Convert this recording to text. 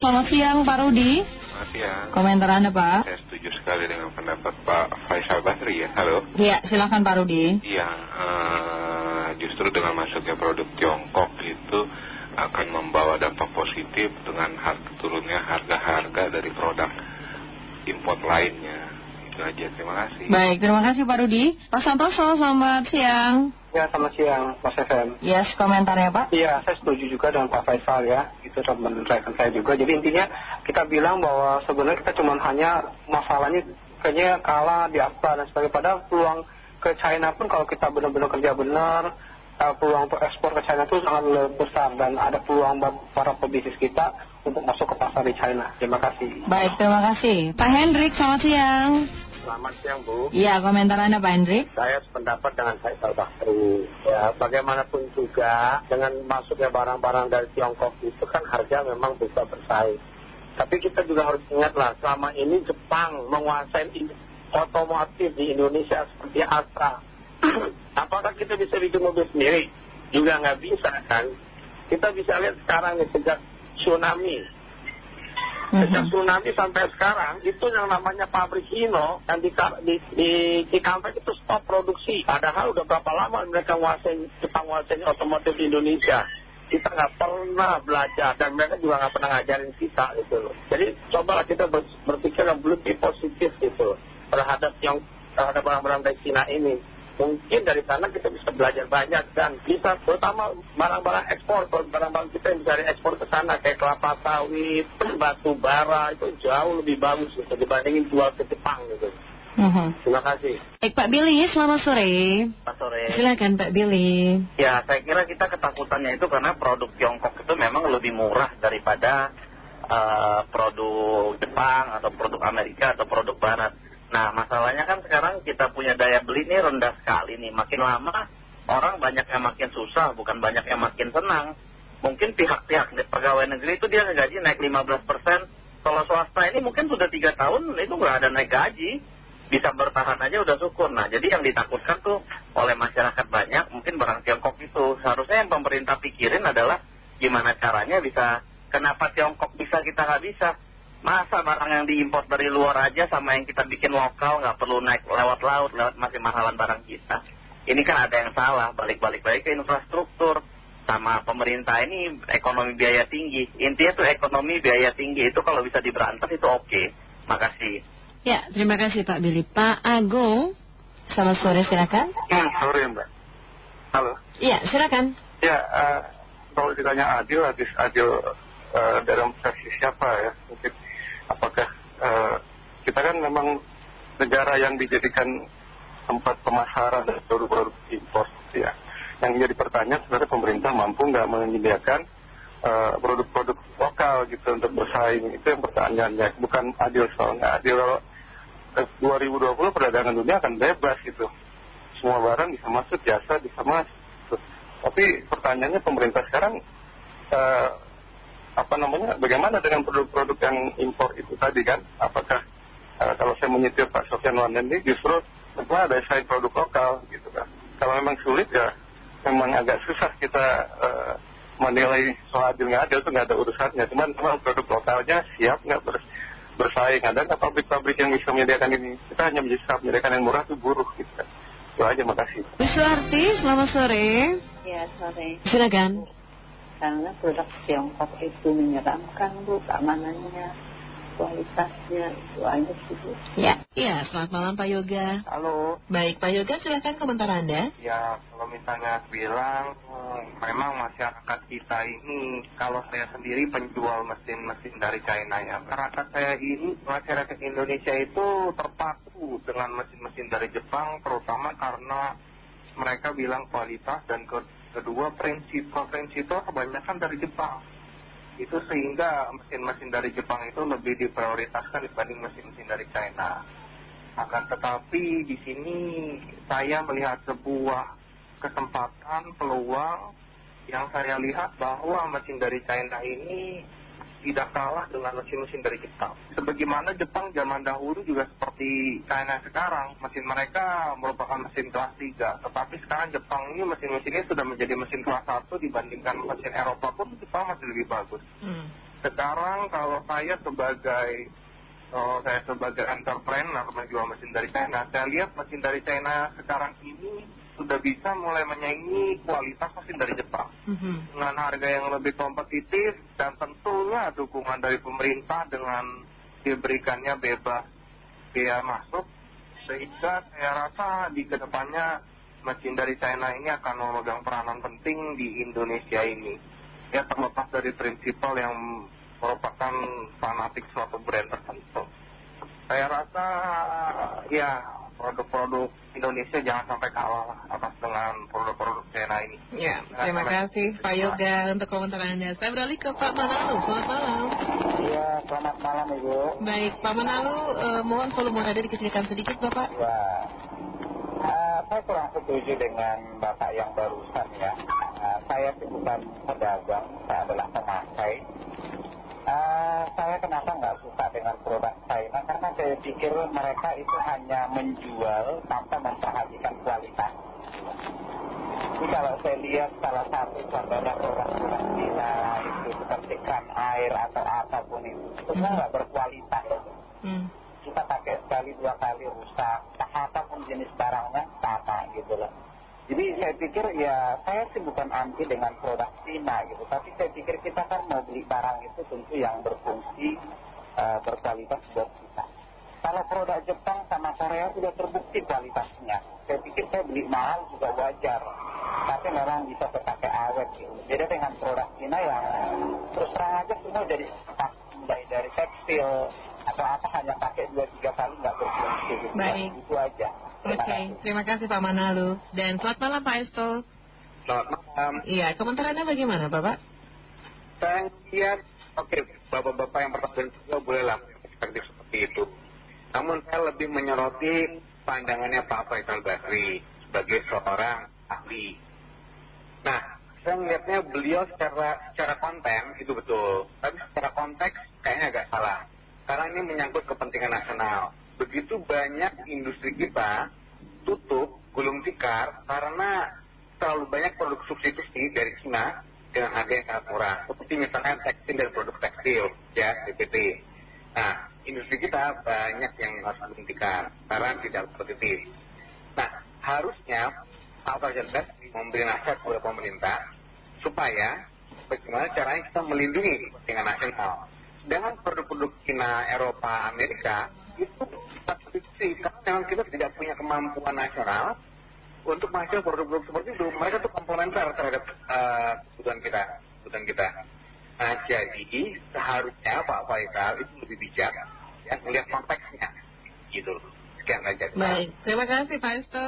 Selamat siang Pak Rudi. Selamat siang. Komentar Anda Pak? Saya setuju sekali dengan pendapat Pak Faisal Basri ya. Halo. Iya, silakan Pak Rudi. Iya, uh, justru dengan masuknya produk Tiongkok itu akan membawa dampak positif dengan harga, turunnya harga-harga dari produk import lainnya. Itu aja, terima kasih. Baik, terima kasih Pak Rudi. Pak Santoso, selamat siang. Ya, selamat siang, Mas FM. Yes, komentarnya Pak? Iya, saya setuju juga dengan Pak Faisal ya. Itu teman rekan saya juga. Jadi intinya kita bilang bahwa sebenarnya kita cuma hanya masalahnya kayaknya kalah di apa dan sebagainya. Padahal peluang ke China pun kalau kita benar-benar kerja benar, uh, peluang ekspor ke China itu sangat besar dan ada peluang para pebisnis kita untuk masuk ke pasar di China. Terima kasih. Baik, terima kasih. Pak Hendrik, selamat siang. Selamat siang Bu. Iya, komentar Anda Pak Hendrik. Saya sependapat dengan Faisal Basri. Ya, bagaimanapun juga dengan masuknya barang-barang dari Tiongkok itu kan harga memang bisa bersaing. Tapi kita juga harus ingatlah, selama ini Jepang menguasai otomotif di Indonesia seperti Astra. Apakah kita bisa bikin mobil sendiri? Juga nggak bisa kan. Kita bisa lihat sekarang nih sejak tsunami Sejak tsunami sampai sekarang, itu yang namanya pabrik Hino yang di, di, Cikampek itu stop produksi. Padahal udah berapa lama mereka nguasain, Jepang nguasain otomotif di Indonesia. Kita nggak pernah belajar dan mereka juga nggak pernah ngajarin kita gitu loh. Jadi cobalah kita berpikir yang lebih positif gitu terhadap yang terhadap barang-barang dari Cina ini mungkin dari sana kita bisa belajar banyak dan bisa terutama barang-barang ekspor. Barang-barang kita yang bisa diekspor ke sana kayak kelapa sawit batu bara itu jauh lebih bagus gitu dibandingin jual ke Jepang gitu. -huh. terima kasih. Baik Pak Billy selamat sore. Pak sore. Silakan Pak Billy. Ya saya kira kita ketakutannya itu karena produk Tiongkok itu memang lebih murah daripada uh, produk Jepang atau produk Amerika atau produk Barat. Nah masalahnya kita punya daya beli ini rendah sekali nih. Makin lama orang banyak yang makin susah, bukan banyak yang makin senang. Mungkin pihak-pihak pegawai negeri itu dia gaji naik 15%. Kalau swasta ini mungkin sudah tiga tahun itu nggak ada naik gaji. Bisa bertahan aja udah syukur. Nah jadi yang ditakutkan tuh oleh masyarakat banyak mungkin barang Tiongkok itu. Seharusnya yang pemerintah pikirin adalah gimana caranya bisa, kenapa Tiongkok bisa kita nggak bisa Masa barang yang diimpor dari luar aja sama yang kita bikin lokal nggak perlu naik lewat laut, lewat masih mahalan barang kita. Ini kan ada yang salah, balik-balik lagi ke infrastruktur. Sama pemerintah ini ekonomi biaya tinggi. Intinya tuh ekonomi biaya tinggi itu kalau bisa diberantas itu oke. Makasih. Ya, terima kasih Pak Billy. Pak Agung, selamat sore silakan. Ya, sore Mbak. Halo. Iya, silakan. Ya, uh, kalau ditanya adil, adil, adil uh, dalam versi siapa ya? Mungkin apakah uh, kita kan memang negara yang dijadikan tempat pemasaran produk-produk impor ya. Yang jadi pertanyaan sebenarnya pemerintah mampu nggak menyediakan eh, produk-produk lokal gitu untuk bersaing? Itu yang pertanyaannya. Bukan adil soalnya adil. Kalau 2020 perdagangan dunia akan bebas gitu. Semua barang bisa masuk jasa bisa masuk. Tapi pertanyaannya pemerintah sekarang apa namanya bagaimana dengan produk-produk yang impor itu tadi kan? Apakah uh, kalau saya menyetir Pak Sofian Wanden ini justru setelah ada saya produk lokal gitu kan? Kalau memang sulit ya memang agak susah kita uh, menilai soal adil nggak adil itu nggak ada urusannya. Cuman memang produk lokalnya siap nggak ber, bersaing. Ada nggak pabrik-pabrik yang bisa menyediakan ini? Kita hanya bisa menyediakan yang murah itu buruh gitu kan? Itu aja makasih. Bu Suarti selamat sore. Ya sore. Silakan karena produk Tiongkok itu menyeramkan Bu keamanannya kualitasnya itu aja sih Bu. Ya, ya selamat malam Pak Yoga. Halo. Baik Pak Yoga silakan komentar Anda. Ya kalau misalnya bilang memang masyarakat kita ini kalau saya sendiri penjual mesin-mesin dari China ya masyarakat saya ini masyarakat Indonesia itu terpaku dengan mesin-mesin dari Jepang terutama karena mereka bilang kualitas dan ke kedua prinsip prinsip kebanyakan dari Jepang. Itu sehingga mesin-mesin dari Jepang itu lebih diprioritaskan dibanding mesin-mesin dari China. Akan tetapi di sini saya melihat sebuah kesempatan peluang yang saya lihat bahwa mesin dari China ini tidak kalah dengan mesin-mesin dari Jepang. Sebagaimana Jepang zaman dahulu juga seperti China sekarang, mesin mereka merupakan mesin kelas 3. Tetapi sekarang Jepang ini mesin-mesinnya sudah menjadi mesin kelas 1 dibandingkan mesin Eropa pun Jepang masih lebih bagus. hmm. sekarang kalau saya sebagai oh, saya sebagai entrepreneur menjual mesin dari China saya lihat mesin dari China sekarang ini sudah bisa mulai menyaingi kualitas mesin dari Jepang. Mhm. dengan harga yang lebih kompetitif dan tentunya dukungan dari pemerintah dengan diberikannya bebas biaya masuk sehingga saya rasa di ke depannya mesin dari China ini akan memegang peranan penting di Indonesia ini. Ya terlepas dari prinsipal yang merupakan fanatik suatu brand tertentu. Saya rasa ya produk-produk Indonesia jangan sampai kalah lah atas dengan produk-produk China ini Ya, terima kasih Pak Yoga untuk komentar Anda. Saya beralih ke Pak Manalu. Selamat malam. Iya, selamat malam Ibu. Baik, Pak Manalu, eh, mohon volume radio dikecilkan sedikit, Bapak. Ya, eh, saya kurang setuju dengan Bapak yang barusan ya. Eh, saya bukan pedagang, saya adalah pemakai. Eh, saya kenapa nggak suka dengan produk China? Karena saya pikir mereka itu hanya menjual tanpa memperhatikan kualitas. Jadi kalau saya lihat salah satu contohnya produk-produk China itu seperti kan air atau apa pun itu, semua nggak berkualitas Hmm. kita pakai sekali dua kali rusak apa pun jenis barangnya sama gitu loh jadi saya pikir ya saya sih bukan anti dengan produk Cina gitu. Tapi saya pikir kita kan mau beli barang itu tentu yang berfungsi eh, berkualitas buat kita. Kalau produk Jepang sama Korea sudah terbukti kualitasnya. Saya pikir saya beli mahal juga wajar. Tapi memang bisa terpakai awet gitu. Beda dengan produk Cina yang terus terang aja semua jadi sepak mulai dari tekstil atau apa hanya pakai dua tiga kali nggak berfungsi gitu. Baik. itu aja Oke, Terima kasih. terima kasih Pak Manalu. Dan selamat malam Pak Esto. selamat malam Iya, komentar Anda bagaimana Bapak? saya lihat oke bapak-bapak yang pertama juga bolehlah perspektif seperti itu namun saya lebih menyoroti pandangannya Pak Faisal Basri sebagai seorang ahli nah saya melihatnya beliau secara secara konten itu betul tapi secara konteks kayaknya agak salah karena ini menyangkut kepentingan nasional begitu banyak industri kita tutup gulung tikar karena terlalu banyak produk substitusi dari Cina dengan harga yang sangat murah. Seperti misalnya tekstil dan produk tekstil, ya, DPT. Nah, industri kita banyak yang harus gulung tikar karena tidak kompetitif. Nah, harusnya Fajar Basri memberi nasihat kepada pemerintah supaya bagaimana caranya kita melindungi kepentingan nasional. Dengan produk-produk Cina, Eropa, Amerika, itu substitusi memang kita tidak punya kemampuan nasional untuk menghasilkan produk-produk seperti itu. Mereka tuh komplementer terhadap eh, kebutuhan kita, kebutuhan kita. Nah, jadi seharusnya Pak Faisal itu lebih bijak, ya, melihat konteksnya, gitu. Sekian saja. Baik, terima kasih Pak Esto.